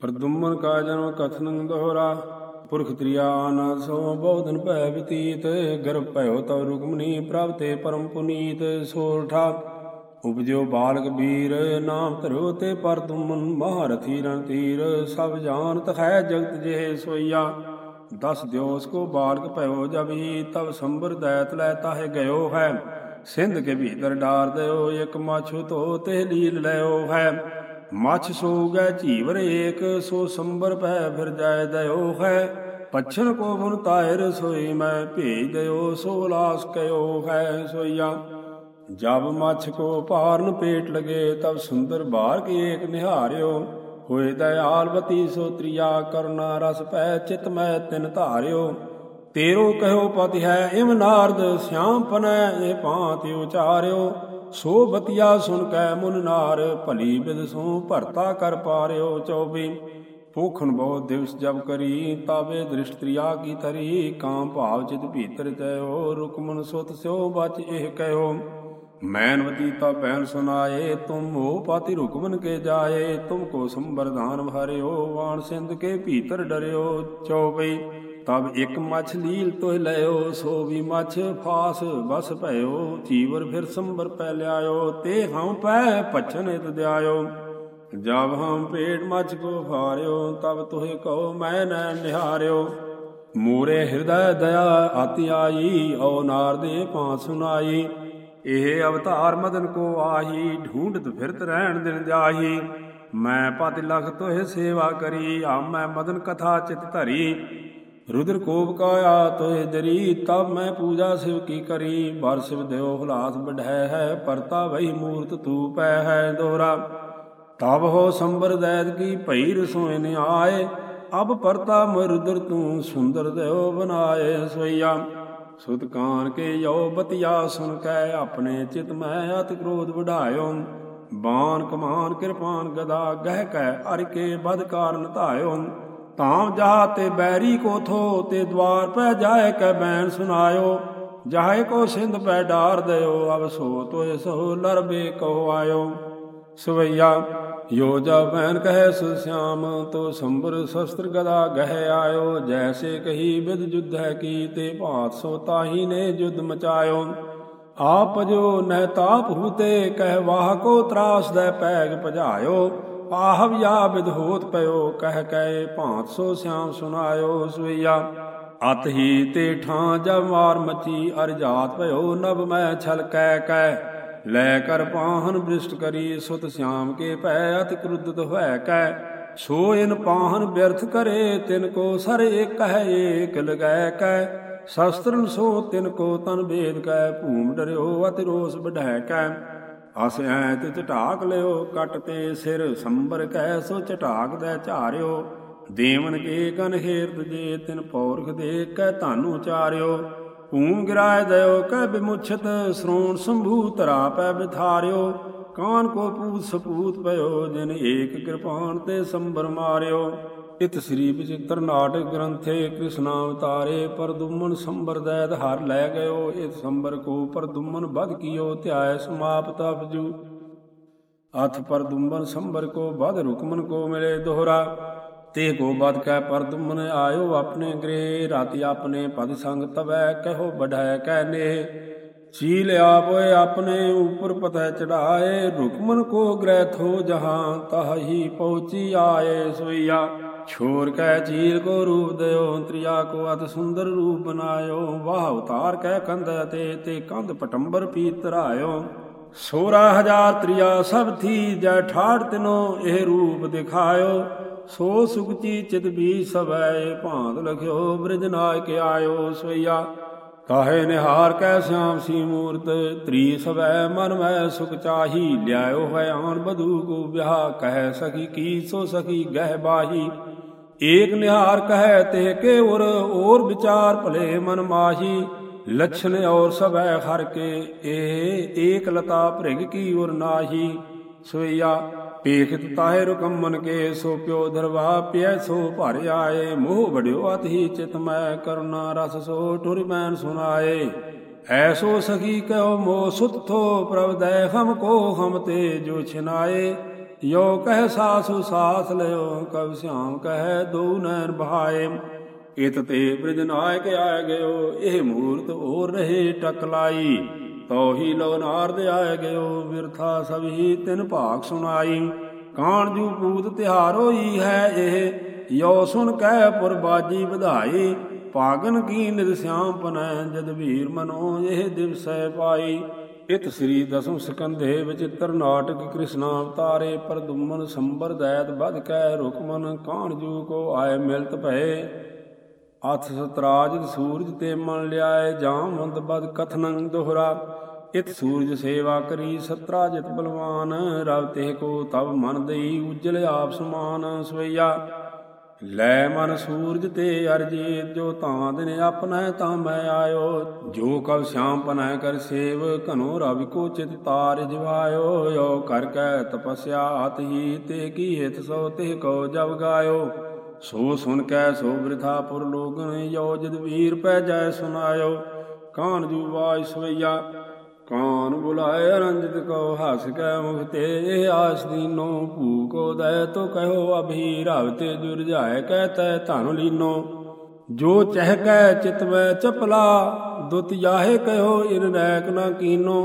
ਪ੍ਰਦੁਮਨ ਕਾ ਜਨਮ ਕਥਨੰ ਦੋਹਰਾ, ਪੁਰਖ ਤ੍ਰਿਆ ਸੋ ਬਹੁਦਨ ਭੈ ਬਤੀਤ ਗਰਭ ਭਇਓ ਤਵ ਰੁਕਮਨੀ ਪ੍ਰਭਤੇ ਪਰਮ ਪੁਨੀਤ, ਸੋਰਠਾ। ਉਪਜਿਓ ਬਾਲਕ ਵੀਰ, ਨਾਮ ਧਰੋ ਤੇ ਪਰਦੁਮਨ, ਮਹਾਰਥੀ ਰਣ ਤੀਰ, ਸਭ ਜਾਣਤ ਹੈ ਜਗਤ ਜਿਹੇ ਸੋਈਆ। ਦਸ ਦਿਓ ਕੋ ਬਾਲਕ ਭਇਓ ਜਬ ਹੀ ਤਬ ਸੰਬਰ ਦੈਤ ਲੈ ਤਾਹੇ ਗਇਓ ਹੈ। ਸਿੰਧ ਕੇ ਭੀਤਰ ਡਾਰ ਦਿਓ, ਇਕ ਮਾਛੂ ਤੋ ਤੇ ਲੀਲ ਲਿਓ ਹੈ। ਮਛ ਸੋ ਗੈ ਝੀਵਰ ਏਕ, ਸੋ ਸੰਬਰ ਪੈ ਫਿਰ ਜਾਇ ਦਇਓ ਹੈ ਪਛਣ ਕੋ ਮਨ ਤਾਇਰ ਸੋਈ ਮੈਂ ਭੇਜ ਦਿਓ ਸੋ ਲਾਸ ਕਯੋ ਹੈ ਸੋਇਆ ਜਬ ਮਛ ਕੋ ਭਾਰਨ ਪੇਟ ਲਗੇ, ਤਬ ਸੁੰਦਰ ਬਾਰ ਕੇ ਏਕ ਨਿਹਾਰਿਓ। ਹੋਏ ਦਇਆਲਵਤੀ ਸੋ ਤ੍ਰਿਆ ਕਰਨਾ ਰਸ ਪੈ ਚਿਤ ਮੈਂ ਤਿਨ ਧਾਰਿਓ। ਤੇਰੋ ਕਹਿਓ ਪਤਿ ਹੈ ਇਮ ਨਾਰਦ, ਸਿਆਮ ਪਨੈ ਇਹ ਭਾਂਤ ਉਚਾਰਿਓ। ਸੋ ਬਤਿਆ ਸੁਨ ਕੈ ਮੁਨ ਨਾਰ, ਭਲੀ ਬਿਦ ਸੋ ਭਰਤਾ ਕਰ ਪਾਰਿਓ ਚੌਬੀ। ਪੋਖਣ ਬਹੁਤ ਦਿਵਸ ਜਬ ਕਰੀ, ਤਾਵੇ ਦ੍ਰਿਸ਼ਟ ਤ੍ਰਿਆ ਕੀ ਤਰੀ ਕਾਮ ਭਾਵ ਚਿਤ ਭੀਤਰ ਤੈਓ ਰੁਕਮਨ ਸੁਤ ਸਿਓ ਬਚ ਇਹ ਕਹਿਓ। ਮੈਨਵਤੀ ਤਾ ਬੈਨ ਸੁਨਾਏ, ਤੁਮ ਹੋ ਪਾਤੀ ਰੁਕਮਨ ਕੇ ਜਾਏ, ਤੁਮ ਕੋ ਸੰਬਰਧਾਨ ਭਰਿਓ ਵਾਣ ਸਿੰਧ ਕੇ ਭੀਤਰ ਡਰਿਓ। ਚੌਪਈ ਤਬ ਇੱਕ ਮਛ ਲੀਲ ਤੋਹ ਲਿਓ ਸੋ ਵੀ ਮਛ ਫਾਸ, ਬਸ ਭਇਓ ਚੀਵਰ ਫਿਰ ਸੰਬਰ ਪੈ ਲਿਆਇਓ, ਤੇ ਹਉ ਪੈ ਪਛਨ ਇਤ ਦਿਆਇਓ। ਜਬ ਹਮ ਪੇਟ ਮਛ ਕੋ ਫਾਰਿਓ ਤਬ ਤੋਹਿ ਕਹੋ ਮੈਂ ਨੈ ਨਿਹਾਰਿਓ। ਮੋਰੇ ਹਿਰਦੈ ਦਇਆ ਆਤੀ ਆਈ, ਓ ਨਾਰਦੇ ਪਾਂ ਸੁਨਾਈ। ਇਹ ਅਵਤਾਰ ਮਦਨ ਕੋ ਆਹੀ ਢੂੰਡਤ ਫਿਰਤ ਰਹਿਣ ਦਿਨ ਜਾਹੀ। ਮੈਂ ਪਤ ਲਖ ਤੋਹਿ ਸੇਵਾ ਕਰੀ ਆ ਮੈਂ ਮਦਨ ਕਥਾ ਚਿਤ ਧਰੀ। ਰੁਦਰ ਕੋਪ ਕਾਇਆ ਤੋਹਿ ਦਰੀ ਤਬ ਮੈਂ ਪੂਜਾ ਸਿਵ ਕੀ ਕਰੀ ਬਰ ਸਿਵ ਦਿਓ ਹੁਲਾਸ ਬਢੈ ਹੈ ਪਰਤਾ ਵਹੀ ਮੂਰਤ ਤੂ ਪੈ ਹੈ ਦੋਰਾ ਤਬ ਹੋ ਸੰਬਰ ਦੈਦ ਕੀ ਭਈ ਰਸੋਇਨ ਆਏ ਅਬ ਪਰਤਾ ਮਰਦਰ ਤੂੰ ਸੁੰਦਰ ਦਿਓ ਬਨਾਏ ਸੋਈਆ ਸੁਤ ਕਾਨ ਕੇ ਯੋ ਬਤਿਆ ਸੁਨ ਕੈ ਆਪਣੇ ਚਿਤ ਮੈਂ ਅਤ ਕ੍ਰੋਧ ਵਢਾਇਓ ਬਾਣ ਕਮਾਨ ਕਿਰਪਾਨ ਗਦਾ ਗਹਿ ਕੈ ਅਰ ਕੇ ਬਦ ਕਾਰਨ ਧਾਇਓ ਤਾਮ ਜਹਾ ਤੇ ਬੈਰੀ ਕੋ ਥੋ ਤੇ ਦਵਾਰ ਪੈ ਜਾਏ ਕੈ ਬੈਨ ਸੁਨਾਇਓ, ਜਾਏ ਕੋ ਸਿੰਧ ਪੈ ਡਾਰ ਦਿਓ, ਅਬ ਸੋ ਤੋਏ ਸੋ ਲਰਬੇ ਕੋ ਆਇਓ। ਸਵਈਆ, ਯੋ ਜਾ ਬੈਨ ਕਹੈ ਸੁਸਿਆਮ ਤੋ ਸੰਬਰ ਸ਼ਸਤਰ ਗਦਾ ਗਹਿ ਆਇਓ, ਜੈਸੇ ਕਹੀ ਵਿਦ ਜੁਧ ਹੈ ਕੀ ਤੇ ਭਾਤ ਸੋ ਤਾਹੀ ਨੇ ਜੁਧ ਮਚਾਇਓ। ਆਪ ਜੋ ਨਹਿ ਤਾਪ ਹੂਤੇ, ਕਹਿ ਵਾਹ ਕੋ ਤਰਾਸ ਦੇ ਪੈਗ ਭਜਾਇਓ। ਆਹਵ ਯਾ ਵਿਦ ਹੋਤ ਪਇਓ, ਕਹਿ ਕੈ ਭਾਂਤ ਸੋ ਸਿਆਮ ਸੁਨਾਇਓ ਸਵਈਆ। ਅਤ ਹੀ ਤੇ ਠਾਂ ਜਬ ਮਾਰ ਮਚੀ, ਅਰ ਭਇਓ ਨਭ ਮੈਂ ਛਲ ਕਹਿ ਕਹਿ। ਲੈ ਕਰ ਪਾਹਨ ਬ੍ਰਿਸ਼ਟ ਕਰੀ, ਸੁਤ ਸਿਆਮ ਕੇ ਭੈ ਅਤ ਕ੍ਰੁੱਧਤ ਹੋਇ ਕੈ ਸੋ ਇਨ ਪਾਹਨ ਬਿਰਥ ਕਰੇ, ਤਿਨ ਕੋ ਸਰ ਏਕ ਹੈ ਏਕ ਲਗੈ ਕੈ ਸ਼ਸਤਰਨ ਸੋ ਤਿਨ ਕੋ ਤਨ ਭੇਦ ਕੈ ਭੂਮ ਡਰਿਓ, ਅਤਿ ਰੋਸ ਬਢੈ ਕੈ ਅਸ ਐ ਤੇ ਝਟਾਕ ਲਿਓ, ਕਟ ਤੇ ਸਿਰ ਸੰਬਰ ਕਹਿ ਸੋ ਝਟਾਕ ਦੇ ਝਾਰਿਓ। ਦੇਵਨ ਕੇ ਕਨ ਹੇਰਤ ਜੇ ਤਿਨ ਪੌਰਖ ਦੇ ਕਹਿ ਧਾਨੂ ਚਾਰਿਓ। ਭੂਮ ਗਿਰਾਇ ਦਇਓ ਕਹਿ ਬਿਮੁਛਤ ਸ੍ਰੋਣ ਸੰਭੂ ਧਰਾ ਪੈ ਬਿਥਾਰਿਓ ਕਾਨ ਕੋ ਪੂਤ ਸਪੂਤ ਪਇਓ, ਜਿਨ ਏਕ ਕਿਰਪਾਨ ਤੇ ਸੰਬਰ ਮਾਰਿਓ। ਇਤ ਸ੍ਰੀ ਵਿਚਿਤ੍ਰ ਨਾਟਕ ਗ੍ਰੰਥੇ ਕ੍ਰਿਸ਼ਨਵਤਾਰੇ ਪਰਦੁਮਨ ਸੰਬਰ ਦੈਦ ਹਰ ਲੈ ਗਇਓ, ਇਤ ਸੰਬਰ ਕੋ ਪਰਦੁਮਨ ਬਦ ਕੀਓ ਧਿਆਇ ਸਮਾਪਤ ਅਪਜੂ ਅਥ ਪਰਦੁਮਨ ਸੰਬਰ ਕੋ ਬਦ ਰੁਕਮਨ ਕੋ ਮਿਲੇ ਦੋਹਰਾ, ਤੇ ਕੋ ਬਦ ਕੈ ਪਰਦੁਮਨ ਆਇਓ ਆਪਣੇ ਗ੍ਰਹਿ, ਰਾਤੀ ਆਪਣੇ ਪਦ ਸੰਗ ਤਵੈ ਕਹੋ ਬਢਾਇ ਕਹਿਨੇ ਚੀਲ ਆਪੋਏ ਆਪਣੇ ਉਪਰ ਪਤੈ ਚੜਾਏ, ਰੁਕਮਨ ਕੋ ਗ੍ਰਹਿ ਥੋ ਜਹਾਂ, ਤਹੀ ਪਹੁੰਚੀ ਆਏ ਸੋਈਆ। ਛੋਰ ਕੈ ਚੀਰ ਕੋ ਰੂਪ ਦਿਓ, ਤ੍ਰਿਆ ਕੋ ਅਤ ਸੁੰਦਰ ਰੂਪ ਬਨਾਇਓ ਵਾਹ ਉਤਾਰ ਕੈ ਕੰਧ ਤੇ ਤੇ ਕੰਧ ਪਟੰਬਰ ਪੀਤ ਧਰਾਇਓ ਸੋਰਾ ਹਜ਼ਾਰ ਤ੍ਰਿਆ ਸਭ ਥੀ, ਜੈ ਠਾੜ ਤਿਨੋ ਇਹ ਰੂਪ ਦਿਖਾਇਓ। ਸੋ ਸੁਖਚੀ ਚਿਤ ਵੀ ਸਵੈ ਭਾਂਤ ਲਖਿਓ, ਬ੍ਰਿਜ ਨਾਇਕ ਆਇਓ ਸੋਈਆ ਕਾਹੇ ਨਿਹਾਰ ਕੈ ਸਿਆਮ ਸੀ ਮੂਰਤ, ਤ੍ਰੀ ਸਵੈ ਮਨ ਮੈਂ ਸੁਖ ਚਾਹੀ, ਲਿਆਇਓ ਹੈ ਆਨ ਬਧੂ ਕੋ ਵਿਆਹ, ਕਹਿ ਸਕੀ ਕੀ ਸੋ ਸਖੀ ਗਹਿ ਬਾਹੀ। ਏਕ ਨਿਹਾਰ ਕਹੈ ਤੇ ਕੇ ਉਰ ਔਰ ਵਿਚਾਰ ਭਲੇ ਮਨ ਮਾਹੀ। ਲਛਨ ਔਰ ਸਭੈ ਹਰ ਕੇ ਇਹ ਏਕ ਲਤਾ ਭ੍ਰਿਗ ਕੀ ਉਰ ਨਾਹੀ। ਸੋਈਆ ਪੇਖਤ ਤਾਹੇ ਰੁਕਮਨ ਕੇ, ਸੋ ਪਿਓ ਦਰਵਾ ਪਿਐ, ਸੋ ਭਰ ਆਏ। ਮੋਹ ਵੜਿਓ ਅਤਿ ਚਿਤ ਮੈਂ ਕਰਨਾ ਰਸ, ਸੋ ਟੁਰ ਮੈਨ ਸੁਨਾਏ ਐਸੋ ਸਖੀ ਕਹੋ ਮੋ ਸੁਤ ਥੋ ਪ੍ਰਭ ਦੈ ਹਮ ਕੋ ਹਮ ਤੇ ਜੋ ਛਿਨਾਏ। ਯੋ ਕਹਿ ਸਾਸੁ ਸਾਥ ਲਿਓ, ਕਬ ਸਿਆਮ ਕਹਿ ਦੋ ਨੈਣ ਬਹਾਏ। ਇਤ ਤੇ ਬ੍ਰਿਜ ਨਾਇਕ ਆਇ ਗਇਓ, ਇਹ ਮੂਰਤ ਹੋਰ ਰਹੇ ਟਕਲਾਈ ਤੋ ਹੀ ਲੋ ਨਾਰਦ ਆਇ ਗਇਓ ਵਿਰਥਾ ਸਭੀ ਤਿਨ ਭਾਗ ਸੁਣਾਈ। ਕਾਣ ਜੂ ਪੂਤ ਤਿਹਾਰ ਹੋਈ ਹੈ ਇਹ, ਯੋ ਸੁਨ ਕਹਿ ਪੁਰ ਬਾਜੀ ਵਧਾਈ। ਪਾਗਨ ਕੀ ਨਿਦ ਸਿਆਮ ਪਨੈ, ਜਦ ਵੀਰ ਮਨੋ ਇਹ ਦਿਵਸੈ ਪਾਈ। ਇਤ ਸ੍ਰੀ ਦਸਮ ਸਕੰਧੇ ਵਿਚਿਤ੍ਰ ਨਾਟਕ ਕ੍ਰਿਸ਼ਨ ਅਵਤਾਰੇ ਪਰਦੁਮਨ ਸੰਬਰ ਦੈਤ ਬਦ ਕੈ ਰੁਕਮਨ ਕਾਣ ਜੂ ਕੋ ਆਏ ਮਿਲਤ ਭਏ? ਅਥ ਸਤਰਾਜ ਸੂਰਜ ਤੇ ਮਨ ਲਿਆਏ ਜਾਮਵੰਤ ਬਦ ਕਥਨੰ ਦੋਹਰਾ। ਇਤ ਸੂਰਜ ਸੇਵਾ ਕਰੀ ਸਤਰਾਜਿਤ ਬਲਵਾਨ, ਰਵ ਤੇ ਕੋ ਤਬ ਮਨ ਦੇਈ, ਉਜਲ ਆਪ ਸਮਾਨ ਸਵਈਆ। ਲੈ ਮਨ ਸੂਰਜ ਤੇ ਅਰਜੀ, ਜੋ ਤਾਂ ਦਿਨ ਆਪਣਾ ਤਾਂ ਮੈਂ ਆਇਓ। ਜੋ ਕਬ ਸ਼ਾਮ ਪਨੈ ਕਰ ਸੇਵ, ਘਨੋ ਰਵਿ ਕੋ ਚਿਤ ਤਾਰ ਜਿਵਾਇਓ। ਯੋ ਕਰ ਕੈ ਤਪਸਿਆ ਅਤ ਹੀ, ਤੇ ਕੀ ਹਿਤ ਸੋ ਤੇ ਕੋ ਜਬ ਗਾਇਓ। ਸੋ ਸੁਨ ਕੈ ਸੋ ਬ੍ਰਿਥਾ ਪੁਰ ਲੋਗਨ, ਯੋ ਜਦ ਵੀਰ ਪੈ ਜੈ ਸੁਨਾਇਓ। ਕਾਨ ਜੂ ਵਾਜ ਸਵਈਆ ਕੌਣ ਬੁਲਾਏ ਰੰਜਿਤ ਕੋ ਹਸ ਕੈ ਮੁਖ ਤੇ ਆਸ ਦੀਨੋ ਭੂਕੋ ਦੈ ਤੋ ਕਹੋ ਅਭੀ ਰਵ ਤੇ ਜੁਰ ਜਾਏ ਕਹਤੈ ਧਨ ਲੀਨੋ। ਜੋ ਚਹਿ ਕੈ ਚਿਤ ਵੈ ਚਪਲਾ, ਦੁਤ ਜਾਹੇ ਕਹਿਓ ਇਨ ਨੈਕ ਨਾ ਕੀਨੋ।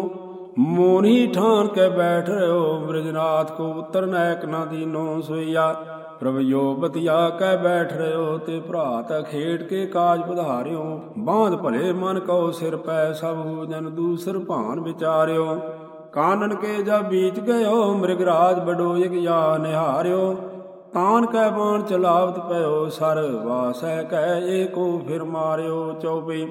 ਮੋਨੀ ਠਾਨ ਕੇ ਬੈਠ ਰਿਓ ਬ੍ਰਿਜਨਾਥ ਕੋ ਉਤਰ ਨੈਕ ਨਾ ਦੀਨੋ ਸੋਇਆ ਪ੍ਰਭ ਜੋ ਬਤਿਆ ਬੈਠ ਰਿਓ ਤੇ ਭਰਾਤ ਖੇਡ ਕੇ ਕਾਜ ਵਧਾਰਿਓ। ਬਾਂਧ ਭਲੇ ਮਨ ਕਉ ਸਿਰ ਪੈ ਸਭ ਜਨ ਦੂਸਰ ਭਾਨ ਵਿਚਾਰਿਓ। ਕਾਨਨ ਕੇ ਜਾ ਬੀਚ ਗਇਓ ਮ੍ਰਿਗਰਾਜ ਬਡੋ ਇਕ ਯਾ ਨਿਹਾਰਿਓ। ਤਾਨ ਕੈ ਬਾਣ ਚਲਾਵਤ ਪਇਓ, ਸਰ ਵਾਸੈ ਕੈ ਏਕੋ ਫਿਰ ਮਾਰਿਓ ਚਉਪਈ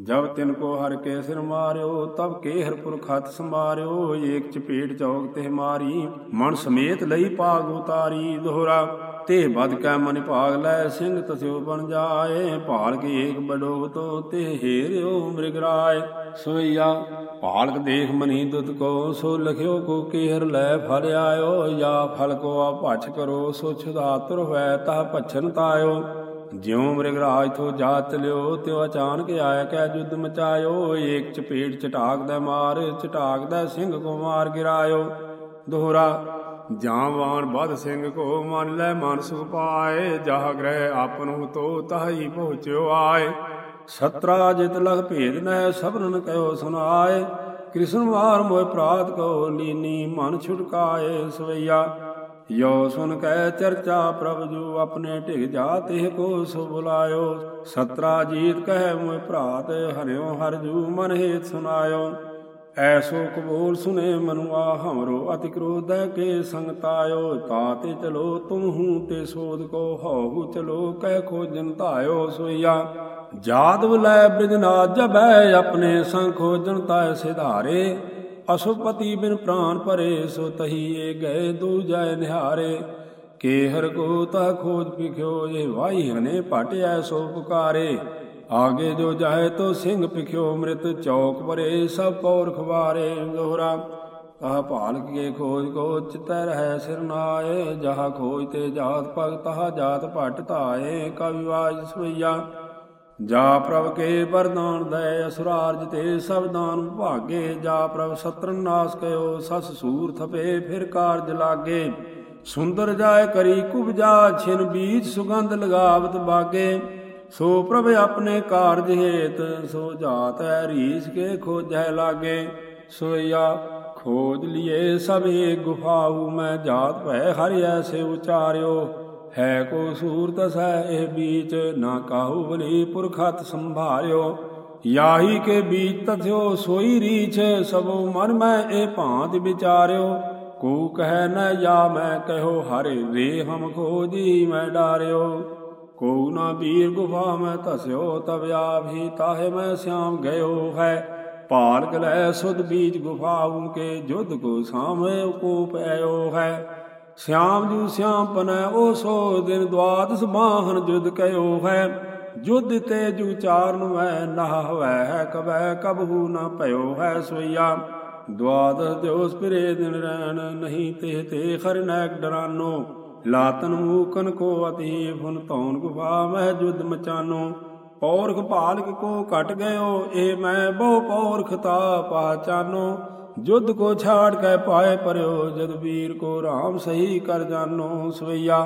ਜਬ ਤਿਨ ਕੋ ਹਰ ਕੇ ਸਿਰ ਮਾਰਿਓ, ਤਬ ਕੇ ਹਰ ਪੁਰਖ ਸੰਭਾਰਿਓ ਏਕ ਚਪੇਟ ਚੌਕ ਤੇ ਮਾਰੀ। ਮਨ ਸਮੇਤ ਲਈ ਪਾਗ ਉਤਾਰੀ ਦੋਹਰਾ ਤੇ ਬਦ ਕੈ ਮਨ ਭਾਗ ਲੈ ਸਿੰਘ ਤਸਿਓ ਬਨ ਜਾਏ। ਭਾਲ ਕੇ ਏਕ ਬਡੋ ਤੋ ਤੇ ਹੀਰਿਓ ਮ੍ਰਿਗਰਾਏ ਸੋਈਆ, ਭਾਲਕ ਦੇਖ ਮਨੀ ਦੁਤ ਕੋ, ਸੋ ਲਖਿਓ ਕੋ ਕੇਹਰ ਲੈ ਫਲ ਆਇਓ। ਜਾਂ ਫਲ ਕੋ ਆ ਭਛ ਕਰੋ, ਸੋ ਛੁਦਾਤੁਰ ਹੋਇ ਤਾ ਭਛਨ ਤਾਇਓ। ਜਿਉ ਮ੍ਰਿਗਰਾਜ ਤੋਂ ਜਾ ਲਿਓ, ਤਿਉ ਅਚਾਨਕ ਆਇਆ ਕੈ ਜੁਦ ਮਚਾਇਓ, ਏਕ ਚਪੇਟ ਚਟਾਕ ਦਾ ਮਾਰ, ਚਟਾਕ ਦਾ ਸਿੰਘ ਕੋ ਮਾਰ ਗਿਰਾਇਓ। ਦੋਹਰਾ, ਜਾਂ ਜਾਵਾਨ ਬਦ ਸਿੰਘ ਕੋ ਮਨ ਲੈ ਮਨ ਸੁਖ ਪਾਏ, ਜਹ ਗ੍ਰਹਿ ਆਪਨੁ ਤੋ ਤਾਹੀ ਪਹੁੰਚਿਓ ਆਏ। ਸਤਰਾ ਜਿਤ ਲਖ ਭੇਦ ਨੈ ਸਭਰਨ ਕਹਿਓ ਸੁਨਾਏ ਕ੍ਰਿਸ਼ਨ ਮਾਰ ਮੋਇ ਪ੍ਰਾਤ ਕੋ ਲੀਨੀ ਮਨ ਛੁਟਕਾਏ, ਸਵਈਆ। ਯੋ ਸੁਨ ਕੈ ਚਰਚਾ ਪ੍ਰਭ ਜੂ ਆਪਣੇ ਢਿਗ ਜਾ ਤਿਹ ਕੋ ਸੁ ਬੁਲਾਇਓ ਸਤਰਾ ਜੀਤ ਕਹਿ ਮੋਇ ਭਰਾਤ, ਹਰਿਓ ਹਰ ਜੂ ਮਨ ਹੇਤ ਸੁਨਾਇਓ। ਐਸੋ ਕਬੂਲ ਸੁਨੇ ਮਨੁਆ ਹਮਰੋ ਅਤਿ ਕ੍ਰੋਧ ਕੇ ਸੰਗਤਾਇਓ। ਤਾਤੇ ਚਲੋ ਤੁਮ ਹੂੰ ਤੇ ਸੋਧ ਕੋ, ਹਉ ਚਲੋ ਕਹਿ ਖੋ ਜਨਤਾਇਓ ਸੋਇਆ ਜਾਦਵ ਲੈ ਬ੍ਰਿਜਨਾਥ ਜਬੈ ਆਪਣੇ ਸੰਗ ਖੋਜਨ ਤਾਇ ਸਿਧਾਰੇ। ਅਸੁਪਤੀ ਬਿਨ ਪ੍ਰਾਨ ਭਰੇ, ਸੋ ਤਹੀਏ ਗਏ ਦੂਜੈ ਨਿਹਾਰੇ। ਕੇ ਹਰ ਕੋ ਤਾ ਖੋਜ ਪਿਖਿਓ, ਇਹ ਵਾਹੀ ਹਨੇ ਪਟਿਐ ਸੋ ਪੁਕਾਰੇ। ਆਗੇ ਜੋ ਜਾਏ ਤੋ ਸਿੰਘ ਪਿਖਿਓ, ਮ੍ਰਿਤ ਚੌਕ ਭਰੇ, ਸਭ ਪੌਰ ਖਵਾਰੇ ਦੋਹਰਾ। ਆਹ ਭਾਲ ਕੇ ਖੋਜ ਕੋ ਚਿਤੈ ਰਹਿ ਸਿਰ ਨਾਏ, ਜਹ ਖੋਜ ਤੇ ਜਾਤ ਭਗਤ ਹਾ ਜਾਤ ਭਟ ਧਾਏ ਕਵਿਵਾਜ ਸਵਈਆ। ਜਾ ਪ੍ਰਭ ਕੇ ਵਰਦਾਨ ਦੈ ਅਸੁਰਾਰਜ ਤੇ ਸਭ ਦਾਨ ਭਾਗੇ। ਜਾ ਪ੍ਰਭ ਸਤਰਨ ਨਾਸ ਕਯੋ ਸਸ ਸੂਰ ਥਪੇ, ਫਿਰ ਕਾਰਜ ਲਾਗੇ। ਸੁੰਦਰ ਜਾਇ ਕਰੀ ਕੁਬਜਾ ਛਿਨ ਬੀਜ, ਸੁਗੰਧ ਲਗਾਵਤ ਬਾਗੇ। ਸੋ ਪ੍ਰਭ ਆਪਣੇ ਕਾਰਜ ਹੇਤ, ਸੋ ਜਾਤ ਹੈ ਰੀਸ ਕੇ ਖੋਜੈ ਲਾਗੇ। ਸੋਇਆ ਖੋਜ ਲਿਏ ਸਭੇ ਗੁਫਾਉ ਮੈਂ ਜਾਤ ਭੈ, ਹਰਿ ਐਸੇ ਉਚਾਰਿਓ। ਹੈ ਕੋ ਸੂਰਤ ਸੈ ਇਹ ਬੀਚ, ਨਾ ਕਾਹੂ ਬਲੀ ਪੁਰਖਤ ਸੰਭਾਰਿਓ ਯਾਹੀ ਕੇ ਬੀਚ ਤਥਿਓ ਸੋਈ ਰੀਛ, ਸਭੋ ਮਨ ਮੈਂ ਇਹ ਭਾਂਤ ਵਿਚਾਰਿਓ। ਕੋ ਕਹਿ ਨ ਜਾ ਮੈਂ ਕਹਿਓ, ਹਰੇ ਰੇ ਹਮ ਖੋਜੀ ਮੈਂ ਡਾਰਿਓ। ਕੋ ਨਾ ਬੀਰ ਗੁਫਾ ਮੈਂ ਧਸਿਓ ਤਬ ਆਭੀ ਤਾਹੇ ਮੈਂ ਸਿਆਮ ਗਇਓ ਹੈ। ਭਾਲਕ ਲੈ ਸੁਧ ਬੀਜ ਗੁਫਾਉ ਕੇ, ਜੁਧ ਕੋ ਸਾਮੇ ਕੋ ਪਇਓ ਹੈ। ਸਿਆਮ ਜੂ ਸਿਆਮ ਪਨੈ ਓ ਸੋ ਦਿਨ ਦਵਾਦਸ ਬਾਹਨ ਜੁਦ ਕਯੋ ਹੈ ਜੁਦ ਤੇ ਜੂ ਚਾਰਨ ਵੈ ਨਾ ਹੋਵੈ ਹੈ ਕਬੈ ਕਬਹੂ ਨਾ ਭਇਓ ਹੈ ਸੋਈਆ ਦਵਾਦਸ ਦਿਵਸ ਪਿਰੇ ਦਿਨ ਰਹਿਣ ਨਹੀਂ ਤੇ ਤੇ ਖਰ ਨੈਕ ਡਰਾਨੋ। ਲਾਤਨ ਮੂਕਨ ਕੋ ਅਤੀ, ਫੁਨ ਤੌਨ ਗੁਫਾ ਮਹਿ ਜੁਦ ਮਚਾਨੋ। ਪੌਰਖ ਭਾਲਕ ਕੋ ਘਟ ਗਇਓ ਇਹ ਮੈਂ ਬਹੁ ਪੌਰਖ ਤਾ ਪਾਚਾਨੋ ਜੁਧ ਕੋ ਛਾੜ ਕੇ ਪਾਏ ਪਰਿਓ, ਜਦ ਵੀਰ ਕੋ ਰਾਮ ਸਹੀ ਕਰ ਜਾਨੋ ਸਵਈਆ।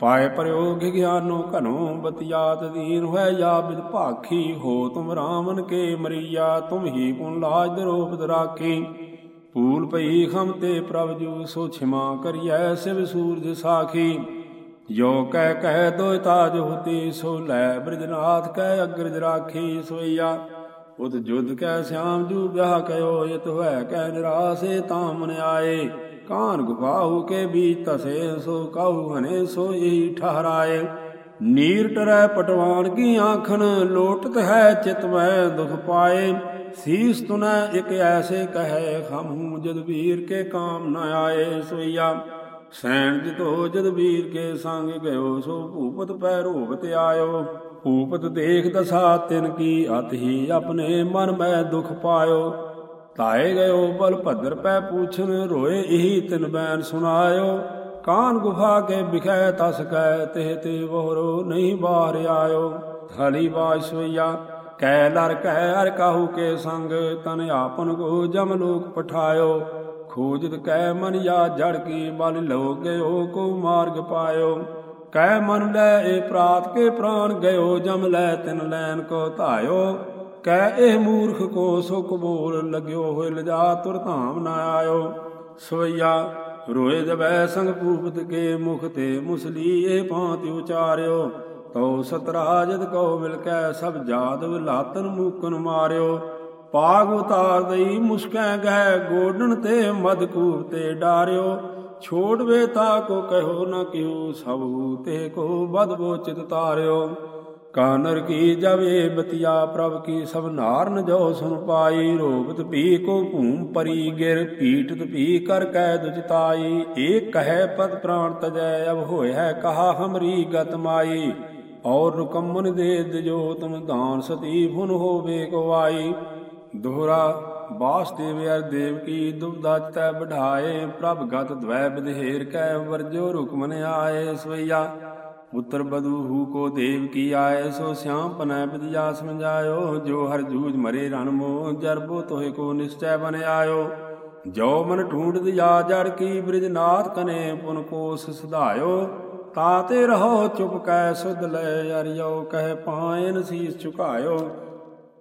ਪਾਏ ਪਰਿਓ ਗਿਆਨੋ, ਘਨੋ ਬਤਿਆਤ ਦੀਨ ਹੋਇ ਜਾ, ਬਿਦ ਭਾਖੀ ਹੋ ਤੁਮ ਰਾਮਨ ਕੇ ਮਰੀਆ, ਤੁਮ ਹੀ ਪੁਨ ਲਾਜ ਦਰੋਪਤ ਰਾਖੀ ਪੂਲ ਪਈ ਖਮ ਤੇ ਪ੍ਰਭ ਜੂ ਸੋ ਛਿਮਾ ਕਰੀਐ ਸਿਵ ਸੂਰਜ ਸਾਖੀ। ਜੋ ਕਹਿ ਕਹਿ ਦੋਇ ਤਾਜ ਹੁਤੀ, ਸੋ ਲੈ ਬ੍ਰਿਜਨਾਥ ਕਹਿ ਅਗਰਜ ਰਾਖੀ ਸੋਈਆ ਉਤ ਜੁਦ ਕੈ ਸਿਆਮ ਜੂ ਵਿਆਹ ਕਯੋ, ਇਤ ਹੋਇ ਕੈ ਨਿਰਾਸੇ ਤਾਂ ਮਨ ਆਏ। ਕਾਨ ਗੁਫਾਹੂ ਕੇ ਬੀਚ ਤਸੇ ਸੋ ਕਾਹੂ ਹਨੇ, ਸੋ ਇਹੀ ਠਹਰਾਏ। ਨੀਰ ਟਰੈ ਪਟਵਾਨ ਕੀ ਆਖਣ, ਲੋਟਤ ਹੈ ਚਿਤ ਮੈਂ ਦੁਖ ਪਾਏ। ਸੀਸ ਤੁਨੈ ਇਕ ਐਸੇ ਕਹੈ, ਖਮੂ ਜਦ ਵੀਰ ਕੇ ਕਾਮ ਨ ਆਏ। ਸੋਈਆ, ਸੈਣ ਜਿਤੋ ਜਦ ਵੀਰ ਕੇ ਸੰਗ ਗਇਓ, ਸੋ ਭੂਪਤ ਪੈ ਰੋਵਤ ਆਇਓ। ਭੂਪਤ ਦੇਖ ਦਸਾ ਤਿਨ ਕੀ ਅਤ ਹੀ ਆਪਣੇ ਮਨ ਮੈਂ ਦੁਖ ਪਾਇਓ। ਤਾਏ ਗਇਓ ਬਲ ਭਦਰ ਪੈ ਪੁੱਛਨ ਰੋਏ ਇਹੀ ਤਿਨ ਬੈਨ ਸੁਨਾਇਓ ਕਾਨ ਗੁਫਾ ਕੇ ਬਿਖੈ ਤਸ ਕੈ ਤੇ ਤੇ ਵਹਰੋ ਨਹੀਂ ਬਾਹਰ ਆਇਓ। ਥਲੀ ਬਾਸ਼ਵਈਆ ਕੈ ਲਰ ਕੈ ਅਰ ਕਾਹੂ ਕੇ ਸੰਗ, ਤਨ ਆਪਨ ਕੋ ਜਮ ਲੋਕ ਪਠਾਇਓ। ਖੋਜਤ ਕੈ ਮਨ ਯਾ ਜੜ ਕੀ ਬਲ ਲੋ ਗਇਓ ਕੋ ਮਾਰਗ ਪਾਇਓ। ਕਹਿ ਮਨ ਲੈ ਇਹ ਪ੍ਰਾਤ ਕੇ ਪ੍ਰਾਨ ਗਇਓ, ਜਮ ਲੈ ਤਿਨ ਲੈਨ ਕੋ ਧਾਇਓ। ਕੈ ਇਹ ਮੂਰਖ ਕੋ ਸੁਖ ਬੋਲ ਲਗਿਓ ਹੋਇ ਲਜਾ ਤੁਰ ਧਾਮ ਨਾ ਆਇਓ। ਸੋਇਆ ਰੋਏ ਜਬੈ ਸੰਗ ਪੂਪਤ ਕੇ ਮੁਖ ਤੇ ਮੁਸਲੀ ਇਹ ਭਾਂਤਿ ਉਚਾਰਿਓ। ਤਉ ਸਤਰਾਜਤ ਕਉ ਮਿਲ ਕੈ ਸਭ ਜਾਦਵ ਲਾਤਨ ਮੂਕਨ ਮਾਰਿਓ। ਪਾਗ ਉਤਾਰ ਦਈ ਮੁਸਕੈ ਗਹਿ ਗੋਡਣ ਤੇ ਮਦਕੂਪ ਤੇ ਡਾਰਿਓ। ਛੋੜ ਵੇ ਤਾ ਕੋ ਕਹਿਓ ਨ ਕਿਉ, ਸਭੂ ਤੇ ਕੋ ਬਦਬੋ ਚਿਤ ਤਾਰਿਓ। ਕਾਨਰ ਕੀ ਜਵੇ ਬਤਿਆ ਪ੍ਰਭ ਕੀ, ਸਭ ਨਾਰਨ ਜੋ ਸੁਨ ਪਾਈ। ਰੋਬਤ ਪੀ ਕੋ ਭੂਮ ਪਰੀ ਗਿਰ, ਪੀਟਤ ਪੀ ਕਰ ਕੈ ਦੁਚਤਾਈ ਏਕ ਕਹੈ ਪਦ ਪ੍ਰਾਣ ਤਜੈ, ਅਬ ਹੋਇ ਹੈ ਕਹਾ ਹਮਰੀ ਗਤ ਮਾਈ। ਔਰ ਰੁਕਮਨ ਦੇ ਦਿਜੋ, ਤੁਮ ਦਾਨ ਸਤੀ ਫੁਨ ਹੋਵੇ ਕੋ ਆਈ ਦੋਹਰਾ ਬਾਸਦੇਵ ਅਰ ਦੇਵ ਕੀ ਦੁਬਦਾ ਚਤੈ ਬਢਾਏ ਪ੍ਰਭ ਗਤ ਦਵੈ ਬਧੇਰ ਕੈ ਵਰਜੋ ਰੁਕਮਨ ਆਏ ਸਵਈਆ। ਪੁੱਤਰ ਬਦੂ ਹੂ ਕੋ ਦੇਵ ਕੀ ਆਏ, ਸੋ ਸਿਆਮ ਪਨੈ ਬਿਦਿਆ ਸਮਝਾਇਓ। ਜੋ ਹਰ ਜੂਜ ਮਰੇ ਰਣ ਮੋ ਜਰਬੋ ਤੋਹਿ ਕੋ ਨਿਸ਼ਚੈ ਬਨ ਆਇਓ। ਜੋ ਮਨ ਢੂੰਡ ਦਿਆ ਜੜ ਕੀ ਬ੍ਰਿਜਨਾਥ ਕਨੇ, ਪੁਨ ਕੋਸ ਸੁਧਾਇਓ। ਤਾਤੇ ਰਹੋ ਚੁਪ ਕੈ, ਸੁਧ ਲੈ ਅਰਿਓ, ਕਹਿ ਪਾਇਨ ਸੀਸ ਝੁਕਾਇਓ।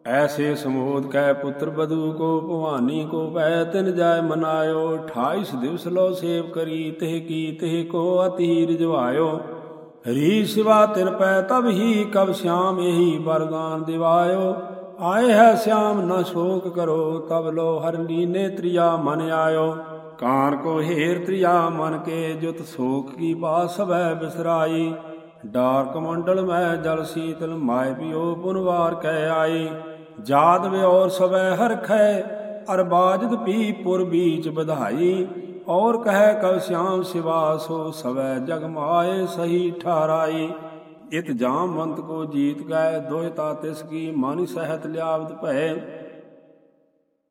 ਐਸੇ ਸਮੋਦ ਕਹਿ ਪੁੱਤਰ ਬਦੂ ਕੋ ਭਵਾਨੀ ਕੋ ਪੈ ਤਿਨ ਜਾਇ ਮਨਾਇਓ 28 ਦਿਵਸ ਲੋ ਸੇਵ ਕਰੀ, ਤਿਹ ਕੀ ਤਿਹ ਕੋ ਅਤੀ ਰਿਜਵਾਇਓ ਹਰੀ ਸਿਵਾ ਤਿਨ ਪੈ, ਤਬ ਹੀ ਕਬ ਸ਼ਾਮ ਇਹੀ ਵਰਦਾਨ ਦਿਵਾਇਓ। ਆਏ ਹੈ ਸ਼ਾਮ ਨ ਸ਼ੋਕ ਕਰੋ, ਤਬ ਲੋ ਹਰ ਲੀਨੇ ਤ੍ਰਿਆ ਮਨ ਆਇਓ। ਕਾਰ ਕੋ ਹੇਰ ਤ੍ਰਿਆ ਮਨ ਕੇ, ਜੁਤ ਸੋਖ ਕੀ ਬਾਸ ਸਭੈ ਬਿਸਰਾਈ। ਡਾਰਕ ਮੰਡਲ ਮੈਂ ਜਲ ਸੀਤਲ, ਮਾਇ ਪਿਓ ਪੁਨਵਾਰ ਕਹਿ ਆਈ। ਜਾਦ ਵਿਓਰ ਸਵੈ ਹਰਖੈ ਅਰਬਾਜਦ ਪੀ ਪੁਰ ਬੀਚ ਵਧਾਈ। ਔਰ ਕਹਿ ਕਲ ਸਿਆਮ ਸਿਵਾ ਸੋ ਸਵੈ ਜਗ ਮਾਏ ਸਹੀ ਠਾਰਾਈ ਇਤ ਜਾਮ ਮੰਤ ਕੋ ਜੀਤ ਗਏ ਦੋਇਤਾ ਤਿਸ ਕੀ ਮਨ ਸਹਿਤ ਲਿਆਵਤ ਭੈ